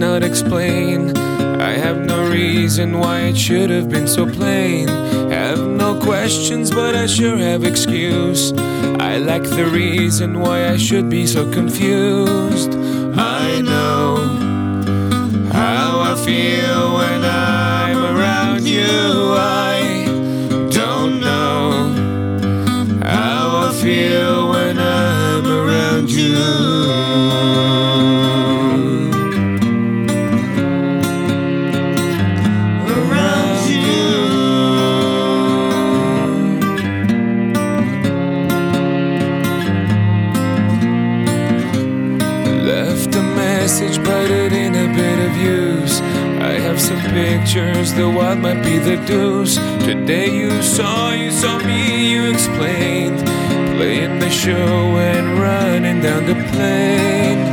cannot explain. I have no reason why it should have been so plain. Have no questions, but I sure have excuse. I lack the reason why I should be so confused. I know how I feel some pictures, the what might be the deuce. Today you saw, you saw me, you explained. Playing the show and running down the plane.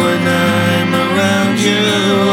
when I'm around you.